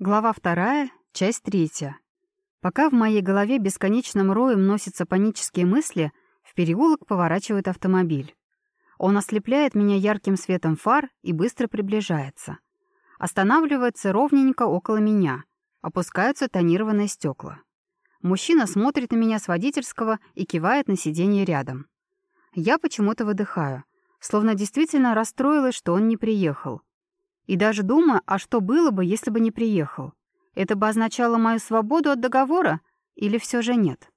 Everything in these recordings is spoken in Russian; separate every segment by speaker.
Speaker 1: Глава вторая, часть третья. Пока в моей голове бесконечным роем носятся панические мысли, в переулок поворачивает автомобиль. Он ослепляет меня ярким светом фар и быстро приближается. Останавливается ровненько около меня. Опускаются тонированные стекла. Мужчина смотрит на меня с водительского и кивает на сиденье рядом. Я почему-то выдыхаю, словно действительно расстроилась, что он не приехал. И даже думаю, а что было бы, если бы не приехал? Это бы означало мою свободу от договора или все же нет?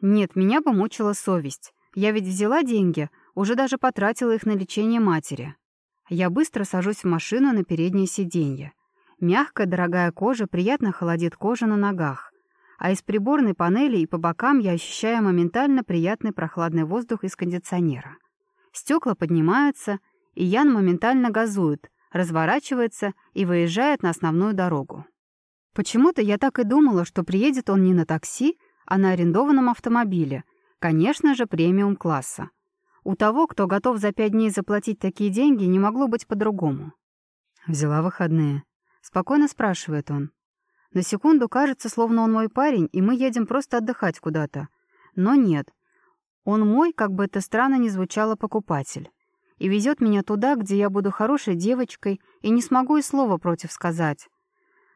Speaker 1: Нет, меня бы мучила совесть. Я ведь взяла деньги, уже даже потратила их на лечение матери. Я быстро сажусь в машину на переднее сиденье. Мягкая, дорогая кожа приятно холодит кожу на ногах. А из приборной панели и по бокам я ощущаю моментально приятный прохладный воздух из кондиционера. Стекла поднимаются, и Ян моментально газует — разворачивается и выезжает на основную дорогу. Почему-то я так и думала, что приедет он не на такси, а на арендованном автомобиле, конечно же, премиум-класса. У того, кто готов за пять дней заплатить такие деньги, не могло быть по-другому. «Взяла выходные?» — спокойно спрашивает он. На секунду кажется, словно он мой парень, и мы едем просто отдыхать куда-то. Но нет. Он мой, как бы это странно ни звучало, покупатель и везет меня туда, где я буду хорошей девочкой и не смогу и слова против сказать.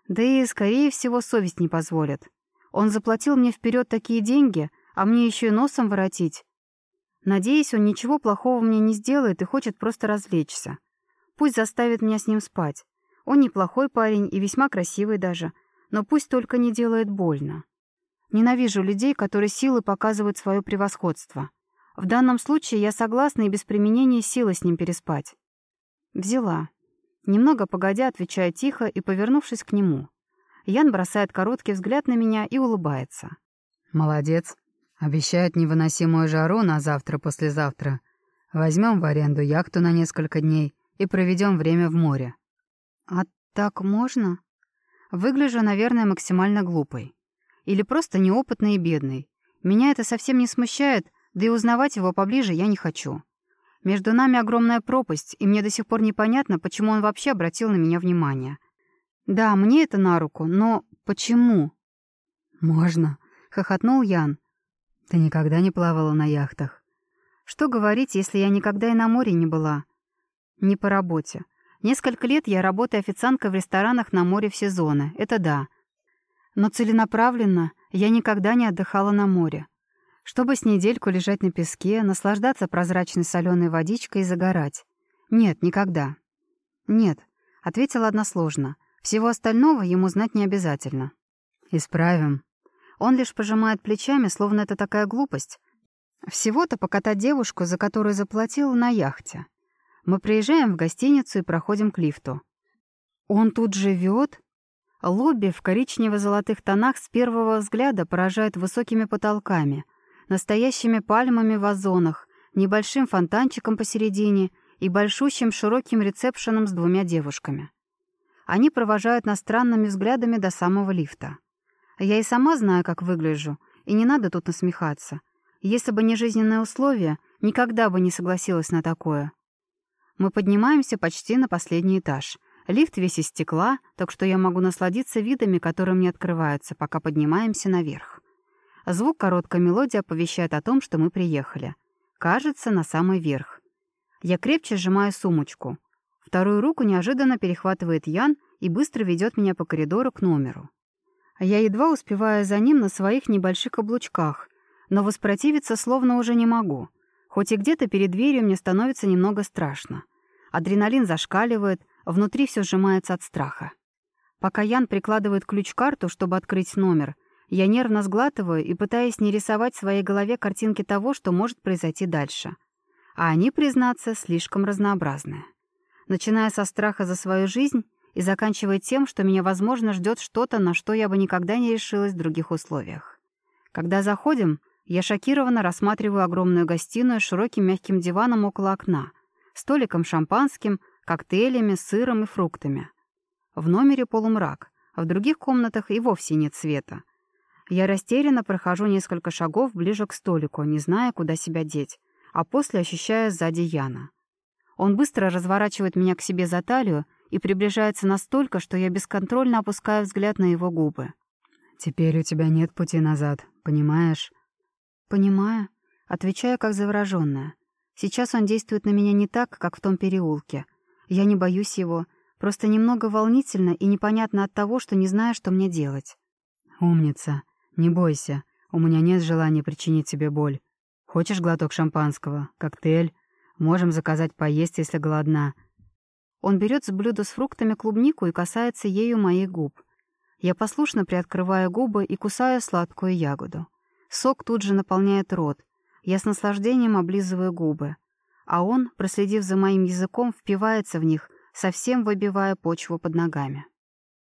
Speaker 1: Да и, скорее всего, совесть не позволит. Он заплатил мне вперед такие деньги, а мне еще и носом воротить. Надеюсь, он ничего плохого мне не сделает и хочет просто развлечься. Пусть заставит меня с ним спать. Он неплохой парень и весьма красивый даже, но пусть только не делает больно. Ненавижу людей, которые силы показывают свое превосходство. В данном случае я согласна и без применения силы с ним переспать. Взяла. Немного погодя, отвечаю тихо и, повернувшись к нему. Ян бросает короткий взгляд на меня и улыбается.
Speaker 2: «Молодец. Обещает невыносимую жару на завтра-послезавтра. Возьмем в аренду яхту на несколько дней и проведем время в море».
Speaker 1: «А так можно?» Выгляжу, наверное, максимально глупой. Или просто неопытной и бедной. Меня это совсем не смущает, да и узнавать его поближе я не хочу. Между нами огромная пропасть, и мне до сих пор непонятно, почему он вообще обратил на меня внимание. Да, мне это на руку, но почему?
Speaker 2: «Можно», — хохотнул Ян. «Ты никогда не плавала на яхтах?»
Speaker 1: «Что говорить, если я никогда и на море не была?» «Не по работе. Несколько лет я работаю официанткой в ресторанах на море в сезоны, это да. Но целенаправленно я никогда не отдыхала на море чтобы с недельку лежать на песке, наслаждаться прозрачной соленой водичкой и загорать. Нет, никогда. Нет, ответила односложно. Всего остального ему знать не обязательно.
Speaker 2: Исправим.
Speaker 1: Он лишь пожимает плечами, словно это такая глупость. Всего-то покатать девушку, за которую заплатил, на яхте. Мы приезжаем в гостиницу и проходим к лифту. Он тут живет? Лобби в коричнево-золотых тонах с первого взгляда поражает высокими потолками — настоящими пальмами в вазонах, небольшим фонтанчиком посередине и большущим широким ресепшеном с двумя девушками. Они провожают нас странными взглядами до самого лифта. Я и сама знаю, как выгляжу, и не надо тут насмехаться. Если бы не жизненные условия, никогда бы не согласилась на такое. Мы поднимаемся почти на последний этаж. Лифт весь из стекла, так что я могу насладиться видами, которые мне открываются, пока поднимаемся наверх. Звук короткой мелодии оповещает о том, что мы приехали. Кажется, на самый верх. Я крепче сжимаю сумочку. Вторую руку неожиданно перехватывает Ян и быстро ведет меня по коридору к номеру. Я едва успеваю за ним на своих небольших каблучках, но воспротивиться словно уже не могу. Хоть и где-то перед дверью мне становится немного страшно. Адреналин зашкаливает, внутри все сжимается от страха. Пока Ян прикладывает ключ-карту, чтобы открыть номер, я нервно сглатываю и пытаюсь не рисовать в своей голове картинки того, что может произойти дальше. А они, признаться, слишком разнообразные. Начиная со страха за свою жизнь и заканчивая тем, что меня, возможно, ждет что-то, на что я бы никогда не решилась в других условиях. Когда заходим, я шокированно рассматриваю огромную гостиную с широким мягким диваном около окна, столиком шампанским, коктейлями, сыром и фруктами. В номере полумрак, а в других комнатах и вовсе нет света — я растерянно прохожу несколько шагов ближе к столику, не зная, куда себя деть, а после ощущаю сзади Яна. Он быстро разворачивает меня к себе за талию и приближается настолько, что я бесконтрольно опускаю взгляд на его губы.
Speaker 2: «Теперь у тебя нет пути назад, понимаешь?»
Speaker 1: «Понимаю», отвечаю как заворожённая. Сейчас он действует на меня не так, как в том переулке. Я не боюсь его, просто немного волнительно и непонятно от того, что не знаю, что мне делать.
Speaker 2: «Умница. Не бойся. У меня нет желания причинить тебе боль. Хочешь глоток шампанского? Коктейль? Можем заказать поесть, если голодна».
Speaker 1: Он берет с блюда с фруктами клубнику и касается ею моих губ. Я послушно приоткрываю губы и кусаю сладкую ягоду. Сок тут же наполняет рот. Я с наслаждением облизываю губы. А он, проследив за моим языком, впивается в них, совсем выбивая почву под ногами.